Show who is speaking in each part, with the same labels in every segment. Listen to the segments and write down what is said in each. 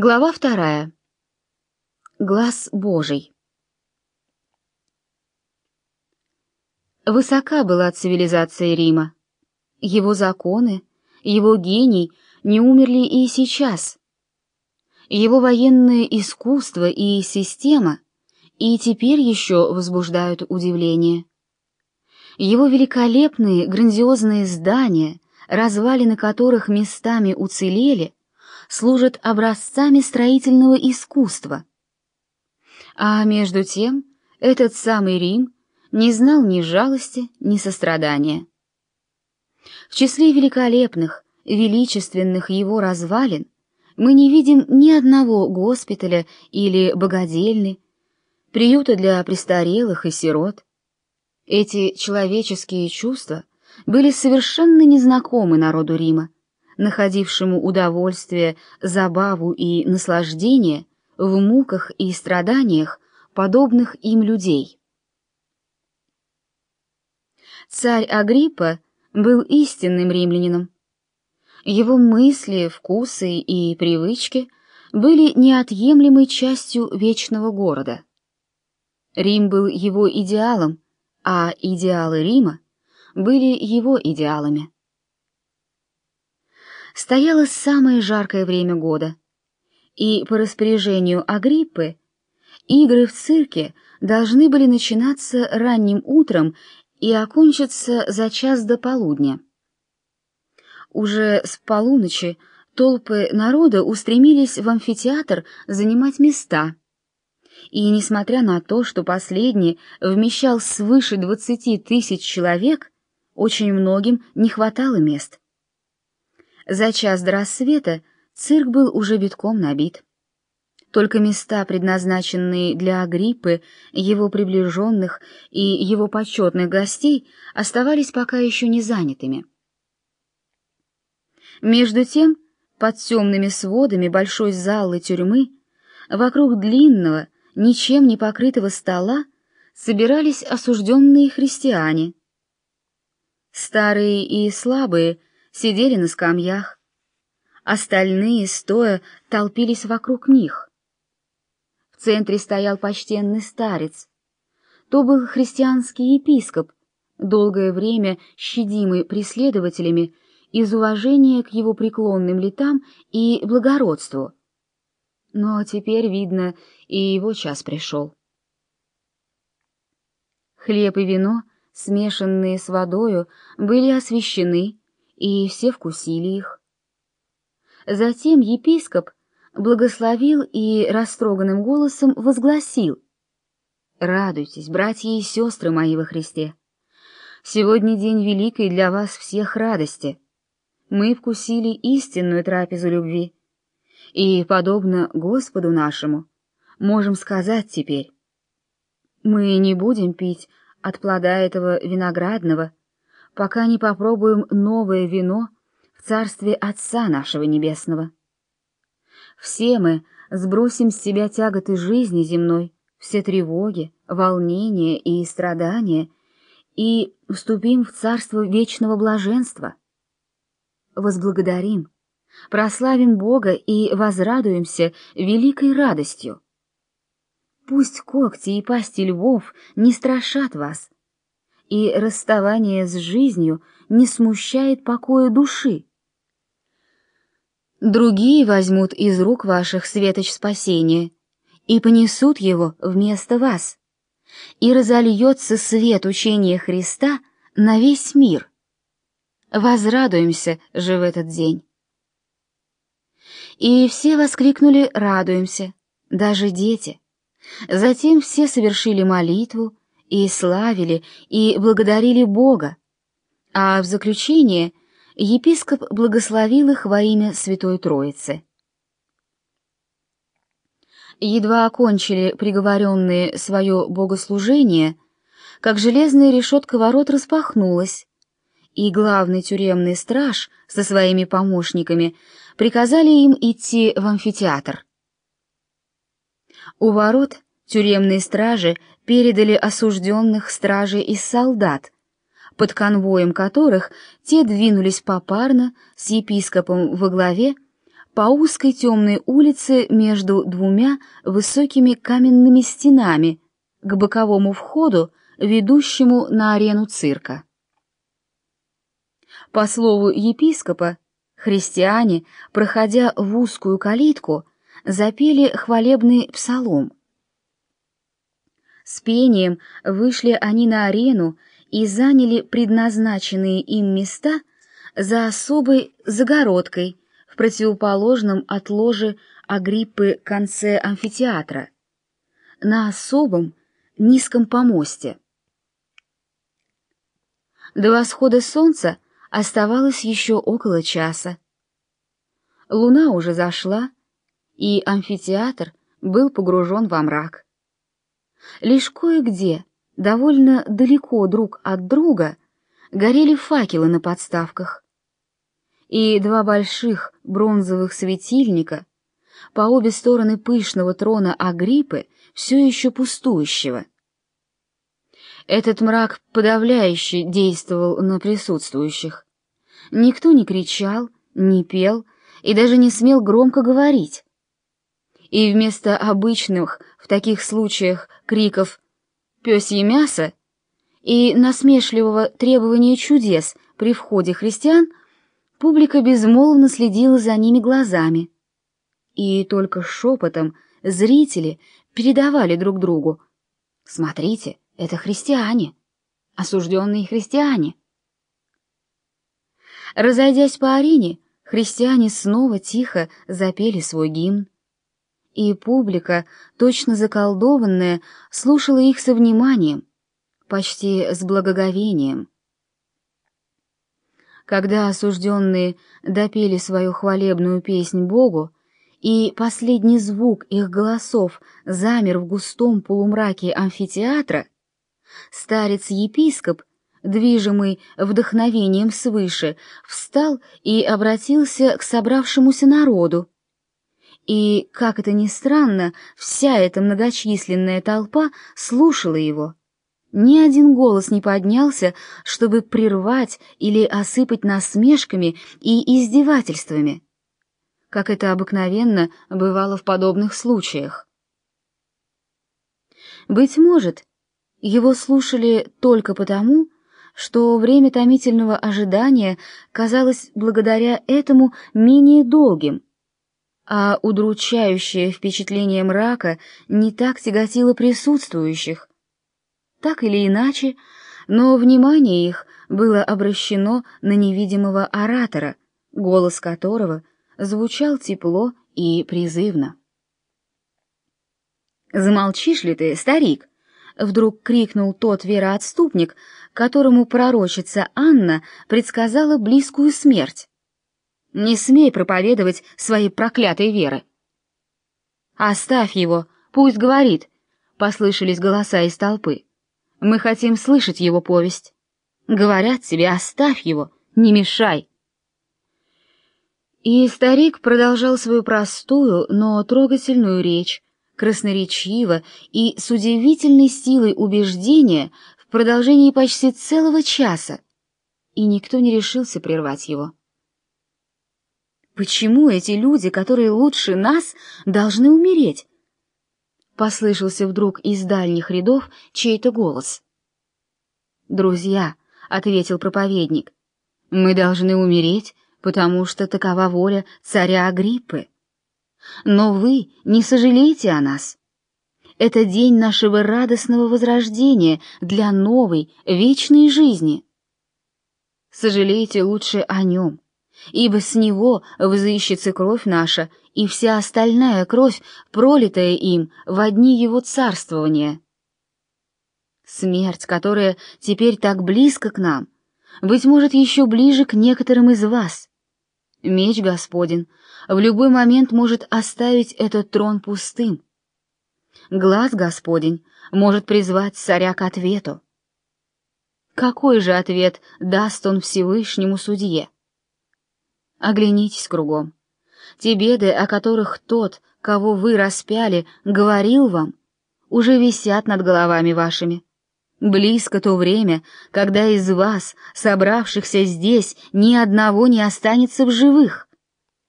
Speaker 1: Глава вторая. Глаз Божий. Высока была цивилизация Рима. Его законы, его гений не умерли и сейчас. Его военное искусство и система и теперь еще возбуждают удивление. Его великолепные грандиозные здания, развалины которых местами уцелели, служат образцами строительного искусства. А между тем этот самый Рим не знал ни жалости, ни сострадания. В числе великолепных, величественных его развалин мы не видим ни одного госпиталя или богадельни, приюта для престарелых и сирот. Эти человеческие чувства были совершенно незнакомы народу Рима, находившему удовольствие, забаву и наслаждение в муках и страданиях подобных им людей. Царь Агриппа был истинным римлянином. Его мысли, вкусы и привычки были неотъемлемой частью вечного города. Рим был его идеалом, а идеалы Рима были его идеалами стояло самое жаркое время года, и по распоряжению Агриппы игры в цирке должны были начинаться ранним утром и окончиться за час до полудня. Уже с полуночи толпы народа устремились в амфитеатр занимать места. И несмотря на то, что последний вмещал свыше двадцати тысяч человек, очень многим не хватало мест. За час до рассвета цирк был уже битком набит. Только места, предназначенные для Агриппы, его приближенных и его почетных гостей, оставались пока еще не занятыми. Между тем, под темными сводами большой залы тюрьмы, вокруг длинного, ничем не покрытого стола, собирались осужденные христиане. Старые и слабые сидели на скамьях. Остальные, стоя, толпились вокруг них. В центре стоял почтенный старец. То был христианский епископ, долгое время щадимый преследователями из уважения к его преклонным летам и благородству. Но теперь, видно, и его час пришел. Хлеб и вино, смешанные с водою, были освящены, и все вкусили их. Затем епископ благословил и растроганным голосом возгласил «Радуйтесь, братья и сестры мои во Христе! Сегодня день великой для вас всех радости. Мы вкусили истинную трапезу любви, и, подобно Господу нашему, можем сказать теперь, мы не будем пить от плода этого виноградного, пока не попробуем новое вино в царстве Отца нашего Небесного. Все мы сбросим с себя тяготы жизни земной, все тревоги, волнения и страдания, и вступим в царство вечного блаженства. Возблагодарим, прославим Бога и возрадуемся великой радостью. Пусть когти и пасти львов не страшат вас, и расставание с жизнью не смущает покоя души. Другие возьмут из рук ваших светоч спасения и понесут его вместо вас, и разольется свет учения Христа на весь мир. Возрадуемся же в этот день. И все воскликнули «радуемся», даже дети. Затем все совершили молитву, и славили, и благодарили Бога, а в заключение епископ благословил их во имя Святой Троицы. Едва окончили приговоренные свое богослужение, как железная решетка ворот распахнулась, и главный тюремный страж со своими помощниками приказали им идти в амфитеатр. У ворот тюремные стражи передали осужденных стражей из солдат, под конвоем которых те двинулись попарно с епископом во главе по узкой темной улице между двумя высокими каменными стенами к боковому входу, ведущему на арену цирка. По слову епископа, христиане, проходя в узкую калитку, запели хвалебный псалом. С пением вышли они на арену и заняли предназначенные им места за особой загородкой в противоположном от ложи Агриппы конце амфитеатра, на особом низком помосте. До восхода солнца оставалось еще около часа. Луна уже зашла, и амфитеатр был погружен во мрак. Лишь кое-где, довольно далеко друг от друга, горели факелы на подставках, и два больших бронзовых светильника по обе стороны пышного трона Агриппы, все еще пустующего. Этот мрак подавляюще действовал на присутствующих. Никто не кричал, не пел и даже не смел громко говорить. И вместо обычных в таких случаях криков «пёсье мясо» и насмешливого требования чудес при входе христиан, публика безмолвно следила за ними глазами. И только шепотом зрители передавали друг другу «Смотрите, это христиане, осужденные христиане». Разойдясь по арене, христиане снова тихо запели свой гимн. И публика, точно заколдованная, слушала их со вниманием, почти с благоговением. Когда осужденные допели свою хвалебную песнь Богу, и последний звук их голосов замер в густом полумраке амфитеатра, старец-епископ движимый вдохновением свыше, встал и обратился к собравшемуся народу. И, как это ни странно, вся эта многочисленная толпа слушала его. Ни один голос не поднялся, чтобы прервать или осыпать насмешками и издевательствами, как это обыкновенно бывало в подобных случаях. Быть может, его слушали только потому, что время томительного ожидания казалось благодаря этому менее долгим, а удручающее впечатление мрака не так тяготило присутствующих. Так или иначе, но внимание их было обращено на невидимого оратора, голос которого звучал тепло и призывно. «Замолчишь ли ты, старик?» — вдруг крикнул тот вероотступник, которому пророчица Анна предсказала близкую смерть. «Не смей проповедовать своей проклятой веры!» «Оставь его, пусть говорит!» — послышались голоса из толпы. «Мы хотим слышать его повесть. Говорят тебе, оставь его, не мешай!» И старик продолжал свою простую, но трогательную речь, красноречиво и с удивительной силой убеждения в продолжении почти целого часа, и никто не решился прервать его. «Почему эти люди, которые лучше нас, должны умереть?» Послышался вдруг из дальних рядов чей-то голос. «Друзья», — ответил проповедник, — «мы должны умереть, потому что такова воля царя Агриппы. Но вы не сожалеете о нас. Это день нашего радостного возрождения для новой, вечной жизни. Сожалейте лучше о нем, ибо с него взыщется кровь наша и вся остальная кровь, пролитая им в одни его царствования. Смерть, которая теперь так близко к нам, быть может, еще ближе к некоторым из вас. Меч Господен в любой момент может оставить этот трон пустым, глаз Господень может призвать царя к ответу. Какой же ответ даст он Всевышнему судье? Оглянитесь кругом. Те беды, о которых тот, кого вы распяли, говорил вам, уже висят над головами вашими. Близко то время, когда из вас, собравшихся здесь, ни одного не останется в живых.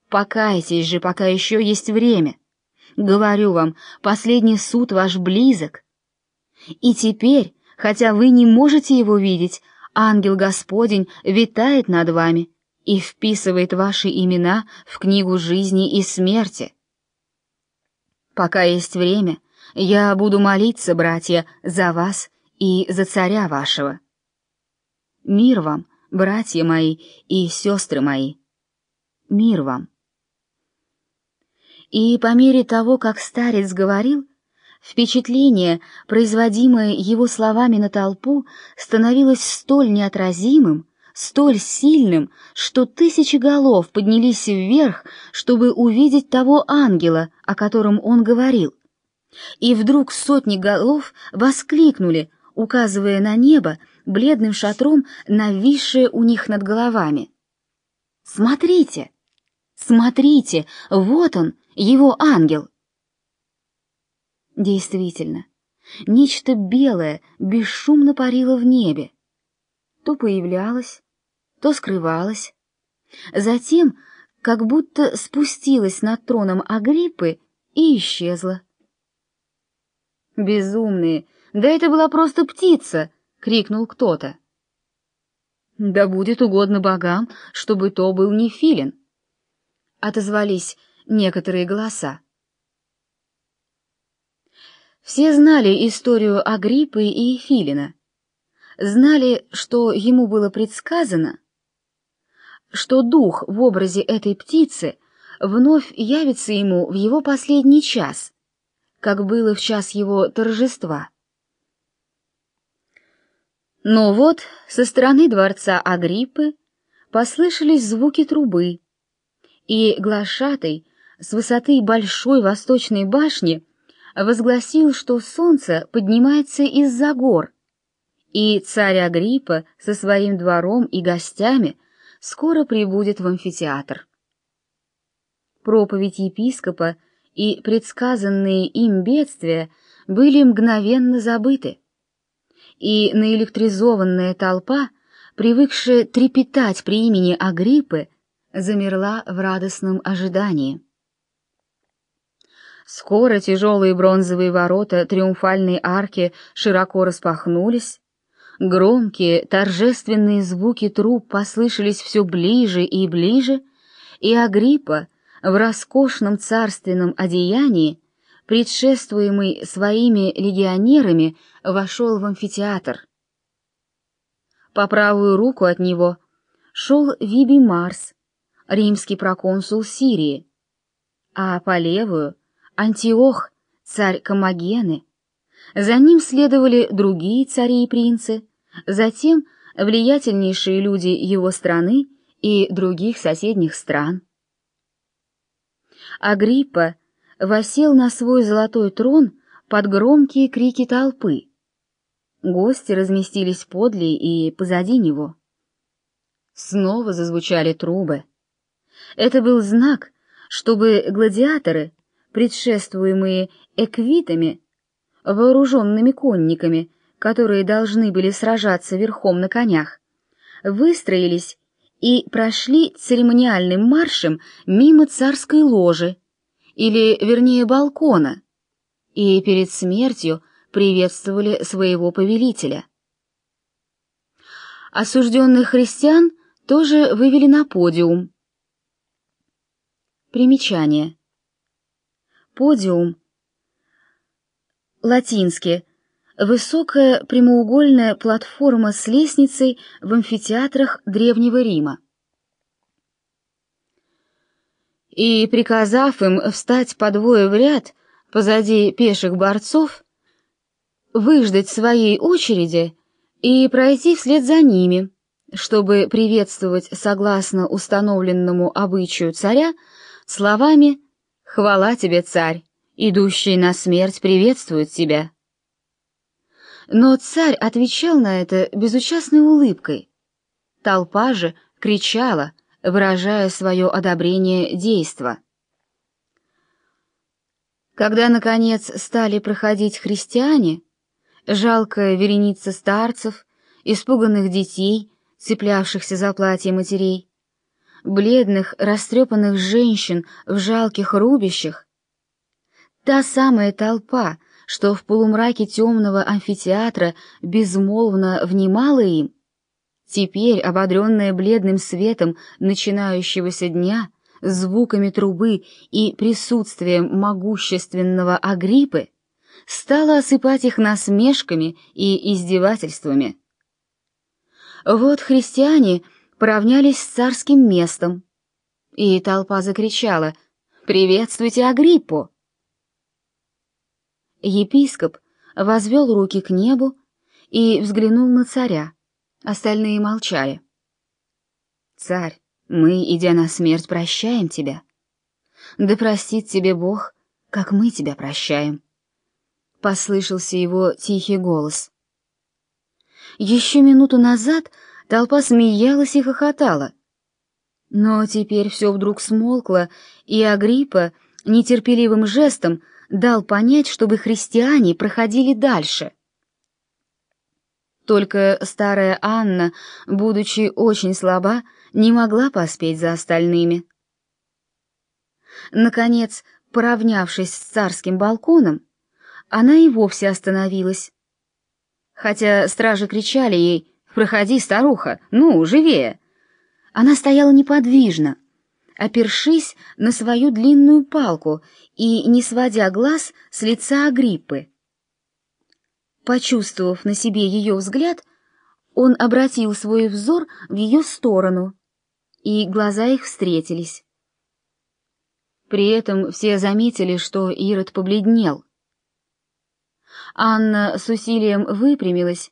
Speaker 1: Покайтесь же, пока еще есть время. Говорю вам, последний суд ваш близок. И теперь, хотя вы не можете его видеть, ангел Господень витает над вами и вписывает ваши имена в книгу жизни и смерти. Пока есть время, я буду молиться, братья, за вас и за царя вашего. Мир вам, братья мои и сестры мои. Мир вам. И по мере того, как старец говорил, впечатление, производимое его словами на толпу, становилось столь неотразимым, столь сильным, что тысячи голов поднялись вверх, чтобы увидеть того ангела, о котором он говорил. И вдруг сотни голов воскликнули, указывая на небо бледным шатром, нависшее у них над головами. «Смотрите! Смотрите! Вот он, его ангел!» Действительно, нечто белое бесшумно парило в небе. То появлялось, то скрывалось. Затем, как будто спустилось над троном Агриппы и исчезло. «Безумные! Да это была просто птица!» — крикнул кто-то. «Да будет угодно богам, чтобы то был не филин!» — отозвались некоторые голоса. Все знали историю Агриппы и Филина. Знали, что ему было предсказано, что дух в образе этой птицы вновь явится ему в его последний час, как было в час его торжества. Но вот со стороны дворца Агриппы послышались звуки трубы, и глашатай с высоты большой восточной башни возгласил, что солнце поднимается из-за гор, и царь Агриппа со своим двором и гостями скоро прибудет в амфитеатр. Проповедь епископа и предсказанные им бедствия были мгновенно забыты и наэлектризованная толпа, привыкшая трепетать при имени Агриппы, замерла в радостном ожидании. Скоро тяжелые бронзовые ворота триумфальной арки широко распахнулись, громкие торжественные звуки труб послышались все ближе и ближе, и Агриппа в роскошном царственном одеянии предшествуемый своими легионерами, вошел в амфитеатр. По правую руку от него шел Виби Марс, римский проконсул Сирии, а по левую — Антиох, царь Комагены. За ним следовали другие цари и принцы, затем влиятельнейшие люди его страны и других соседних стран. Агриппа восел на свой золотой трон под громкие крики толпы. Гости разместились подле и позади него. Снова зазвучали трубы. Это был знак, чтобы гладиаторы, предшествуемые эквитами, вооруженными конниками, которые должны были сражаться верхом на конях, выстроились и прошли церемониальным маршем мимо царской ложи, или, вернее, балкона, и перед смертью приветствовали своего повелителя. Осужденных христиан тоже вывели на подиум. Примечание. Подиум. Латинский. Высокая прямоугольная платформа с лестницей в амфитеатрах Древнего Рима и, приказав им встать по двое в ряд позади пеших борцов, выждать своей очереди и пройти вслед за ними, чтобы приветствовать согласно установленному обычаю царя словами «Хвала тебе, царь, идущий на смерть приветствует тебя». Но царь отвечал на это безучастной улыбкой. Толпа же кричала — выражая свое одобрение действа. Когда, наконец, стали проходить христиане, жалкая вереница старцев, испуганных детей, цеплявшихся за платья матерей, бледных, растрепанных женщин в жалких рубищах, та самая толпа, что в полумраке темного амфитеатра безмолвно внимала им, теперь, ободренная бледным светом начинающегося дня, звуками трубы и присутствием могущественного Агриппы, стала осыпать их насмешками и издевательствами. Вот христиане поравнялись с царским местом, и толпа закричала «Приветствуйте Агриппу!». Епископ возвел руки к небу и взглянул на царя, остальные молчали. «Царь, мы, идя на смерть, прощаем тебя. Да простит тебе Бог, как мы тебя прощаем». Послышался его тихий голос. Еще минуту назад толпа смеялась и хохотала. Но теперь все вдруг смолкло, и Агриппа нетерпеливым жестом дал понять, чтобы христиане проходили дальше. Только старая Анна, будучи очень слаба, не могла поспеть за остальными. Наконец, поравнявшись с царским балконом, она и вовсе остановилась. Хотя стражи кричали ей «Проходи, старуха, ну, живее!» Она стояла неподвижно, опершись на свою длинную палку и не сводя глаз с лица Агриппы. Почувствовав на себе ее взгляд, он обратил свой взор в ее сторону, и глаза их встретились. При этом все заметили, что Ирод побледнел. Анна с усилием выпрямилась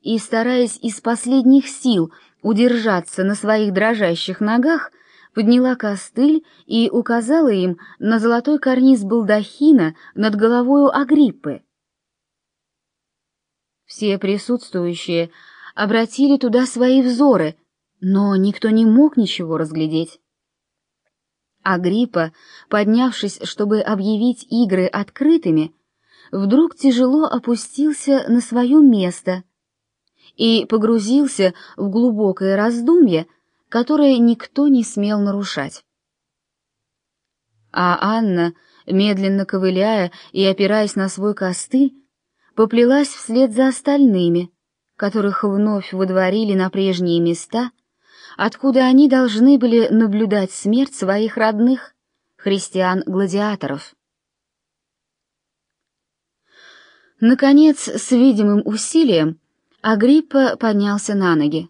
Speaker 1: и, стараясь из последних сил удержаться на своих дрожащих ногах, подняла костыль и указала им на золотой карниз балдахина над головою Агриппы. Все присутствующие обратили туда свои взоры, но никто не мог ничего разглядеть. Агриппа, поднявшись, чтобы объявить игры открытыми, вдруг тяжело опустился на свое место и погрузился в глубокое раздумье, которое никто не смел нарушать. А Анна, медленно ковыляя и опираясь на свой костыль, поплелась вслед за остальными, которых вновь выдворили на прежние места, откуда они должны были наблюдать смерть своих родных, христиан-гладиаторов. Наконец, с видимым усилием, Агриппа поднялся на ноги.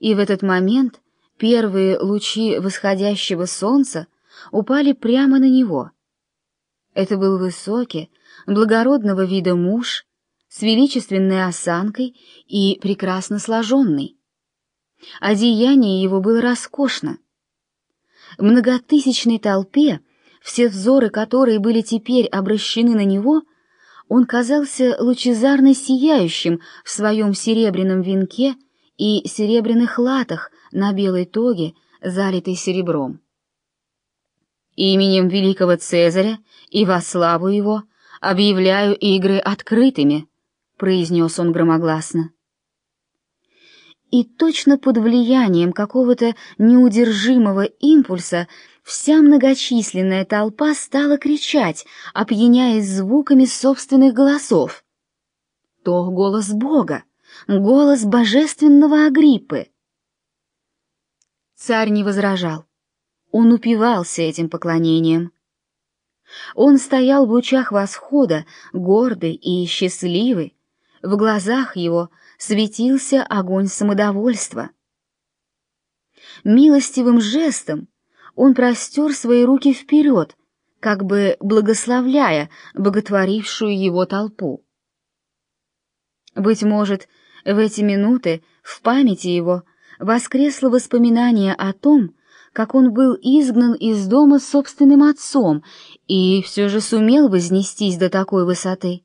Speaker 1: И в этот момент первые лучи восходящего солнца упали прямо на него. Это был высокий, благородного вида муж, с величественной осанкой и прекрасно сложенный. Одеяние его было роскошно. Многотысячной толпе, все взоры которой были теперь обращены на него, он казался лучезарно сияющим в своем серебряном венке и серебряных латах на белой тоге, залитой серебром. Именем великого Цезаря и во славу его объявляю игры открытыми, произнес он громогласно. И точно под влиянием какого-то неудержимого импульса Вся многочисленная толпа стала кричать, опьяняясь звуками собственных голосов. То голос Бога, голос божественного Агриппы. Царь не возражал. Он упивался этим поклонением. Он стоял в лучах восхода, гордый и счастливый. В глазах его светился огонь самодовольства. Милостивым жестом он простер свои руки вперед, как бы благословляя боготворившую его толпу. Быть может, в эти минуты в памяти его воскресло воспоминание о том, как он был изгнан из дома собственным отцом и все же сумел вознестись до такой высоты.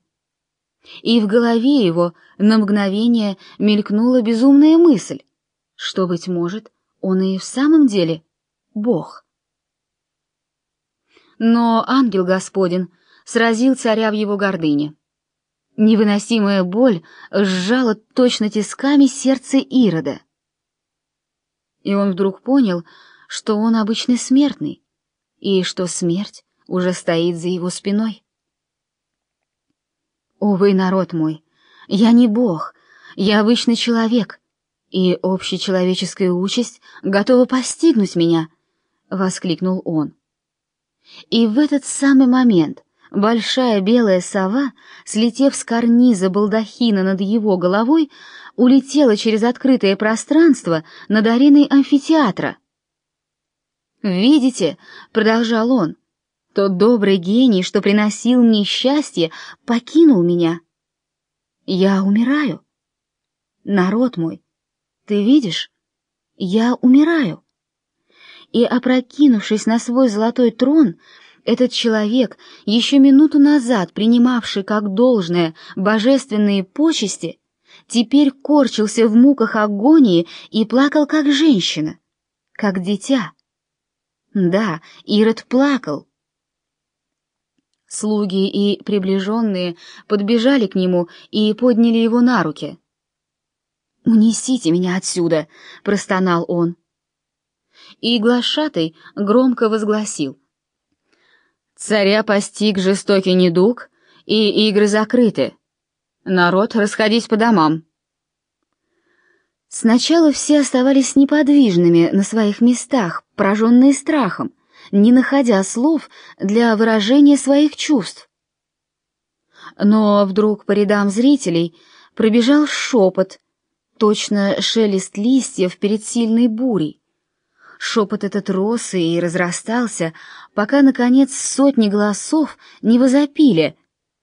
Speaker 1: И в голове его на мгновение мелькнула безумная мысль, что, быть может, он и в самом деле Бог но ангел Господин сразил царя в его гордыне. Невыносимая боль сжала точно тисками сердце Ирода. И он вдруг понял, что он обычный смертный, и что смерть уже стоит за его спиной. Увы, народ мой, я не бог, я обычный человек, и общечеловеческая участь готова постигнуть меня, — воскликнул он. И в этот самый момент большая белая сова, слетев с карниза балдахина над его головой, улетела через открытое пространство над ареной амфитеатра. «Видите?» — продолжал он. «Тот добрый гений, что приносил мне счастье, покинул меня. Я умираю. Народ мой, ты видишь? Я умираю». И, опрокинувшись на свой золотой трон, этот человек, еще минуту назад принимавший как должное божественные почести, теперь корчился в муках агонии и плакал как женщина, как дитя. Да, Ирод плакал. Слуги и приближенные подбежали к нему и подняли его на руки. «Унесите меня отсюда!» — простонал он. И глашатый громко возгласил — Царя постиг жестокий недуг, и игры закрыты. Народ, расходись по домам. Сначала все оставались неподвижными на своих местах, пораженные страхом, не находя слов для выражения своих чувств. Но вдруг по рядам зрителей пробежал шепот, точно шелест листьев перед сильной бурей. Шепот этот рос и разрастался, пока, наконец, сотни голосов не возопили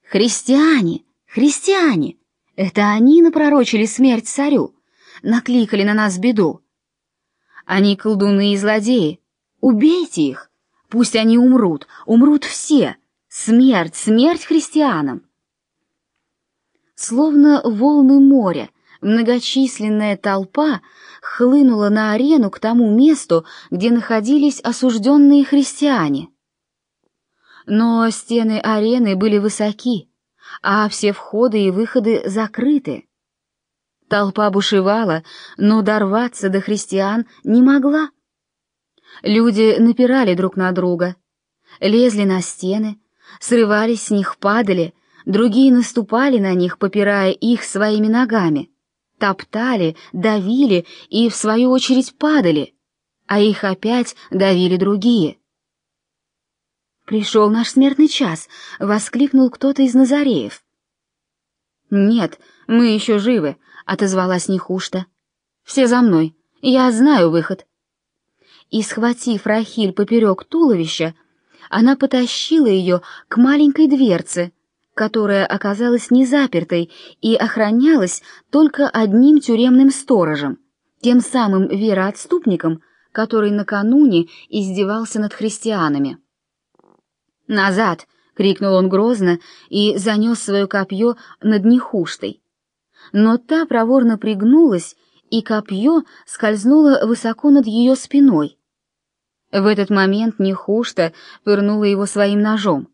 Speaker 1: «Христиане! Христиане! Это они напророчили смерть царю, накликали на нас беду. Они колдуны и злодеи. Убейте их! Пусть они умрут, умрут все! Смерть, смерть христианам!» Словно волны моря, многочисленная толпа хлынула на арену к тому месту, где находились осужденные христиане. Но стены арены были высоки, а все входы и выходы закрыты. Толпа бушевала, но дорваться до христиан не могла. Люди напирали друг на друга, лезли на стены, срывались с них, падали, другие наступали на них, попирая их своими ногами топтали, давили и, в свою очередь, падали, а их опять давили другие. «Пришел наш смертный час!» — воскликнул кто-то из Назареев. «Нет, мы еще живы», — отозвалась Нехушта. «Все за мной, я знаю выход». И, схватив Рахиль поперек туловища, она потащила ее к маленькой дверце, которая оказалась незапертой и охранялась только одним тюремным сторожем, тем самым вероотступником, который накануне издевался над христианами. «Назад!» — крикнул он грозно и занес свое копье над Нехуштой. Но та проворно пригнулась, и копье скользнуло высоко над ее спиной. В этот момент Нехушта пырнула его своим ножом.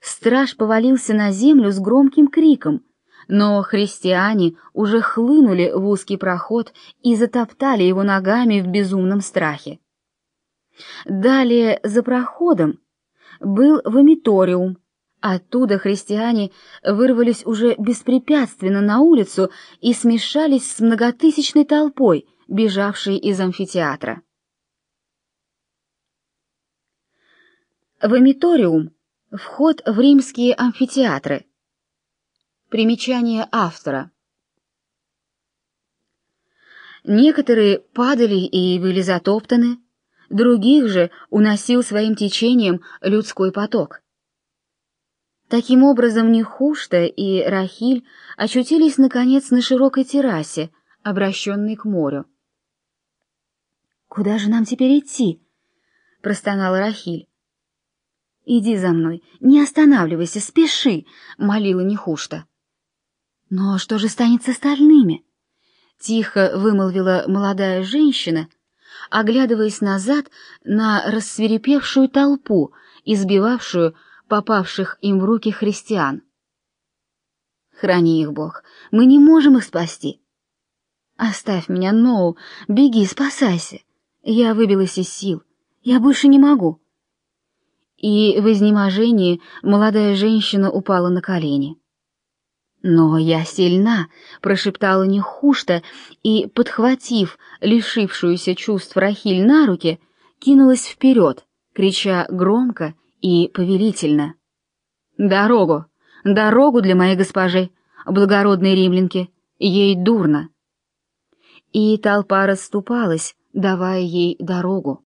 Speaker 1: Страж повалился на землю с громким криком, но христиане уже хлынули в узкий проход и затоптали его ногами в безумном страхе. Далее за проходом был вомиториум. Оттуда христиане вырвались уже беспрепятственно на улицу и смешались с многотысячной толпой, бежавшей из амфитеатра. Вомиториум Вход в римские амфитеатры. Примечание автора. Некоторые падали и были затоптаны, других же уносил своим течением людской поток. Таким образом, Нехушта и Рахиль очутились, наконец, на широкой террасе, обращенной к морю. «Куда же нам теперь идти?» — простонала Рахиль. «Иди за мной, не останавливайся, спеши!» — молила Нехушта. «Но что же станет с остальными?» — тихо вымолвила молодая женщина, оглядываясь назад на рассверепевшую толпу, избивавшую попавших им в руки христиан. «Храни их, Бог, мы не можем их спасти!» «Оставь меня, Ноу, беги, спасайся! Я выбилась из сил. Я больше не могу. И в изнеможении молодая женщина упала на колени. «Но я сильна», — прошептала Нехушта и, подхватив лишившуюся чувств Рахиль на руки, кинулась вперед, крича громко и повелительно. «Дорогу! Дорогу для моей госпожи, благородной римлянки! Ей дурно!» И толпа расступалась, давая ей дорогу.